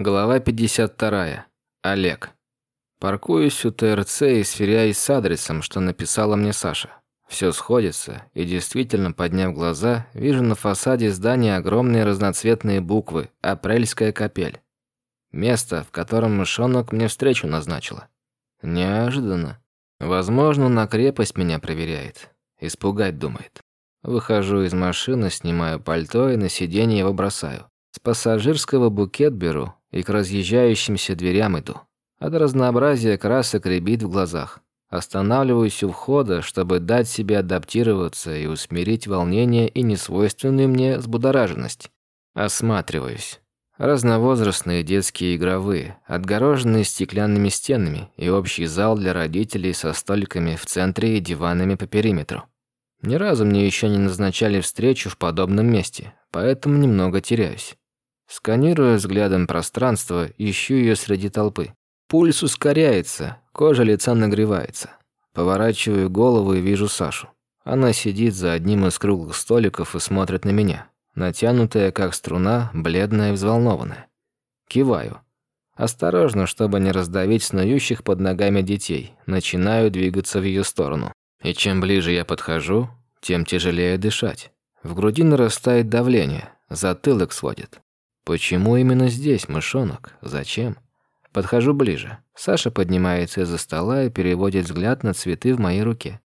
Глава 52. Олег. Паркуюсь у ТРЦ и сверяюсь с адресом, что написала мне Саша. Все сходится, и действительно, подняв глаза, вижу на фасаде здания огромные разноцветные буквы «Апрельская капель». Место, в котором мышонок мне встречу назначила. Неожиданно. Возможно, на крепость меня проверяет. Испугать думает. Выхожу из машины, снимаю пальто и на сиденье его бросаю. С пассажирского букет беру и к разъезжающимся дверям иду. От разнообразия красок рябит в глазах. Останавливаюсь у входа, чтобы дать себе адаптироваться и усмирить волнение и несвойственную мне взбудораженность. Осматриваюсь. Разновозрастные детские игровые, отгороженные стеклянными стенами и общий зал для родителей со столиками в центре и диванами по периметру. Ни разу мне еще не назначали встречу в подобном месте, поэтому немного теряюсь. Сканирую взглядом пространство, ищу ее среди толпы. Пульс ускоряется, кожа лица нагревается. Поворачиваю голову и вижу Сашу. Она сидит за одним из круглых столиков и смотрит на меня. Натянутая, как струна, бледная и взволнованная. Киваю. Осторожно, чтобы не раздавить снующих под ногами детей, начинаю двигаться в ее сторону. И чем ближе я подхожу, тем тяжелее дышать. В груди нарастает давление, затылок сводит. Почему именно здесь, мышонок? Зачем? Подхожу ближе. Саша поднимается из-за стола и переводит взгляд на цветы в моей руке.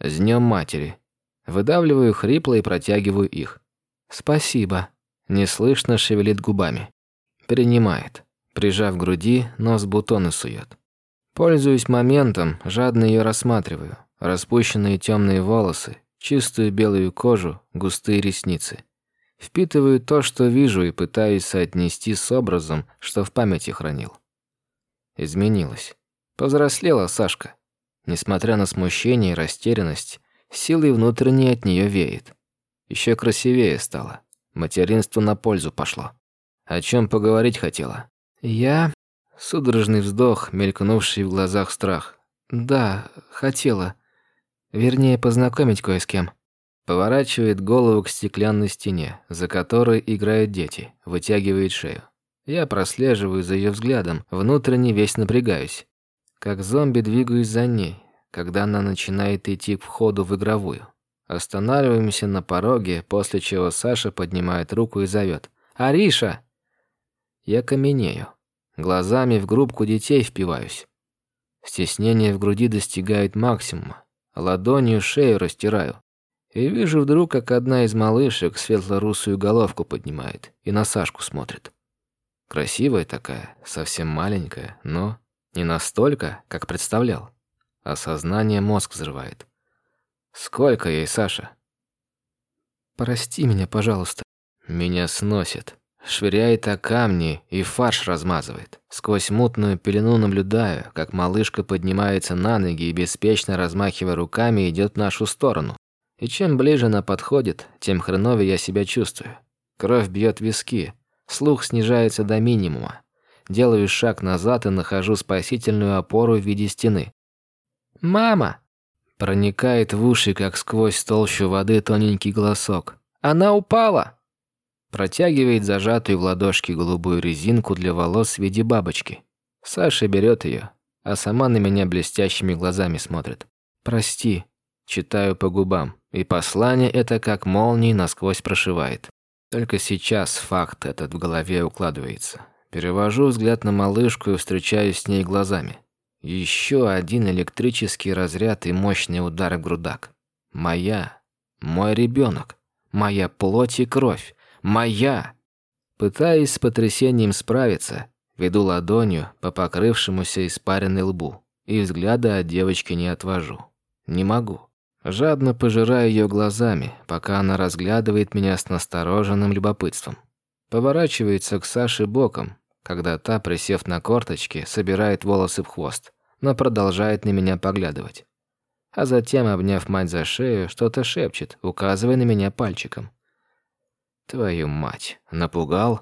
«С днем матери!» Выдавливаю хрипло и протягиваю их. «Спасибо!» Неслышно шевелит губами. Принимает. Прижав к груди, нос бутоны сует. Пользуюсь моментом, жадно ее рассматриваю. Распущенные темные волосы, чистую белую кожу, густые ресницы. Впитываю то, что вижу, и пытаюсь соотнести с образом, что в памяти хранил. Изменилась. Повзрослела Сашка. Несмотря на смущение и растерянность, силой внутренней от нее веет. Еще красивее стала. Материнство на пользу пошло. О чем поговорить хотела? Я... Судорожный вздох, мелькнувший в глазах страх. Да, хотела. Вернее, познакомить кое с кем. Поворачивает голову к стеклянной стене, за которой играют дети, вытягивает шею. Я прослеживаю за ее взглядом, внутренне весь напрягаюсь. Как зомби двигаюсь за ней, когда она начинает идти к входу в игровую. Останавливаемся на пороге, после чего Саша поднимает руку и зовет. «Ариша!» Я каменею. Глазами в группку детей впиваюсь. Стеснение в груди достигает максимума. Ладонью шею растираю. И вижу вдруг, как одна из малышек светло-русую головку поднимает и на Сашку смотрит. Красивая такая, совсем маленькая, но не настолько, как представлял. Осознание мозг взрывает. Сколько ей, Саша? Прости меня, пожалуйста. Меня сносит. Швыряет о камни и фарш размазывает. Сквозь мутную пелену наблюдаю, как малышка поднимается на ноги и беспечно размахивая руками идет в нашу сторону. И чем ближе она подходит, тем хреновее я себя чувствую. Кровь бьет виски, Слух снижается до минимума. Делаю шаг назад и нахожу спасительную опору в виде стены. «Мама!» Проникает в уши, как сквозь толщу воды, тоненький голосок. «Она упала!» Протягивает зажатую в ладошке голубую резинку для волос в виде бабочки. Саша берет ее, а сама на меня блестящими глазами смотрит. «Прости», читаю по губам, и послание это как молнией насквозь прошивает. Только сейчас факт этот в голове укладывается. Перевожу взгляд на малышку и встречаюсь с ней глазами. Еще один электрический разряд и мощный удар в грудак. Моя. Мой ребенок. Моя плоть и кровь. Моя. Пытаясь с потрясением справиться, веду ладонью по покрывшемуся испаренной лбу и взгляда от девочки не отвожу. Не могу. Жадно пожираю ее глазами, пока она разглядывает меня с настороженным любопытством. Поворачивается к Саше боком, когда та, присев на корточки, собирает волосы в хвост, но продолжает на меня поглядывать. А затем, обняв мать за шею, что-то шепчет, указывая на меня пальчиком. «Твою мать, напугал?»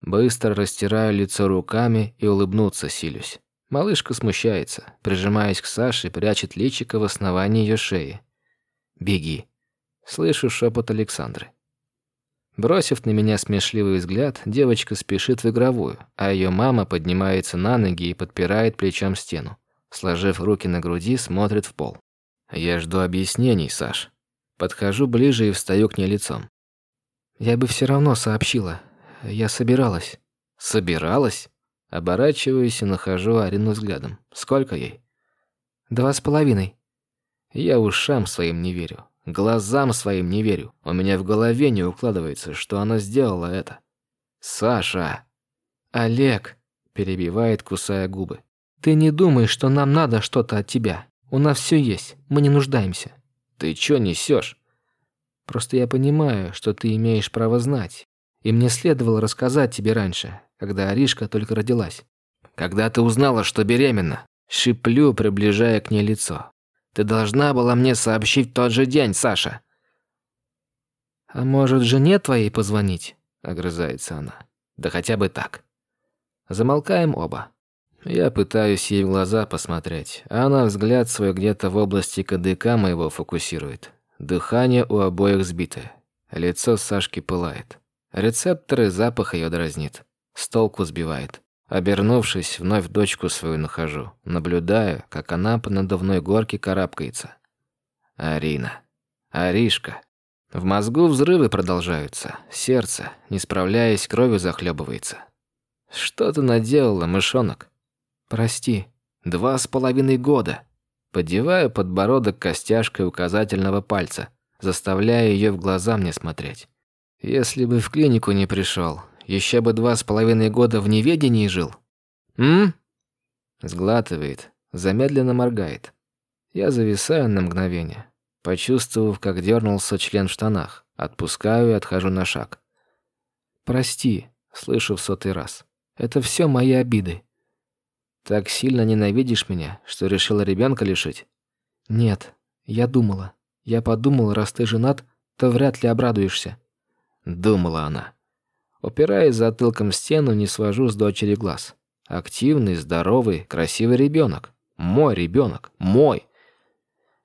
Быстро растираю лицо руками и улыбнуться силюсь. Малышка смущается, прижимаясь к Саше, прячет личико в основании ее шеи. Беги. Слышу шепот Александры. Бросив на меня смешливый взгляд, девочка спешит в игровую, а ее мама поднимается на ноги и подпирает плечом стену. Сложив руки на груди, смотрит в пол. Я жду объяснений, Саш. Подхожу ближе и встаю к ней лицом. Я бы все равно сообщила. Я собиралась. Собиралась? Оборачиваюсь и нахожу Арину взглядом. Сколько ей? Два с половиной. Я ушам своим не верю. Глазам своим не верю. У меня в голове не укладывается, что она сделала это. Саша. Олег. Перебивает, кусая губы. Ты не думай, что нам надо что-то от тебя. У нас все есть. Мы не нуждаемся. Ты чё несешь? Просто я понимаю, что ты имеешь право знать. И мне следовало рассказать тебе раньше, когда Аришка только родилась. Когда ты узнала, что беременна, шиплю, приближая к ней лицо. Ты должна была мне сообщить тот же день, Саша. А может, жене твоей позвонить? огрызается она. Да хотя бы так. Замолкаем оба. Я пытаюсь ей в глаза посмотреть, а она взгляд свой где-то в области кадыка моего фокусирует. Дыхание у обоих сбитое. Лицо Сашки пылает. Рецепторы запах ее дразнит. С толку сбивает. Обернувшись, вновь дочку свою нахожу, наблюдаю, как она по надувной горке карабкается. Арина. Аришка. В мозгу взрывы продолжаются. Сердце, не справляясь, кровью захлебывается. Что ты наделала, мышонок? Прости. Два с половиной года. Поддеваю подбородок костяшкой указательного пальца, заставляя ее в глаза мне смотреть. Если бы в клинику не пришел, еще бы два с половиной года в неведении жил. М? Сглатывает, замедленно моргает. Я зависаю на мгновение, почувствовав, как дернулся член в штанах. Отпускаю и отхожу на шаг. Прости, слышу в сотый раз. Это все мои обиды. Так сильно ненавидишь меня, что решила ребенка лишить? Нет, я думала. Я подумала, раз ты женат, то вряд ли обрадуешься. Думала она. Упираясь затылком в стену, не свожу с дочери глаз. Активный, здоровый, красивый ребенок. Мой ребенок. Мой.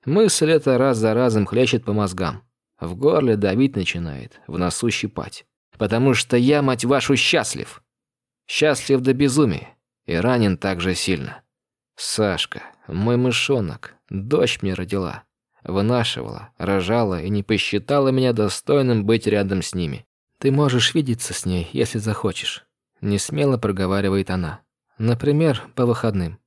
Мысль эта раз за разом хлещет по мозгам. В горле давить начинает, в носу щипать. Потому что я, мать вашу, счастлив. Счастлив до безумия. И ранен так же сильно. Сашка, мой мышонок, дочь мне родила. Вынашивала, рожала и не посчитала меня достойным быть рядом с ними. Ты можешь видеться с ней, если захочешь. Не смело проговаривает она. Например, по выходным.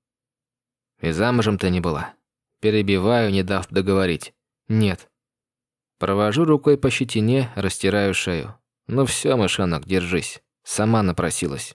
И замужем ты не была. Перебиваю, не дав договорить. Нет. Провожу рукой по щетине, растираю шею. Ну все, мышонок, держись. Сама напросилась.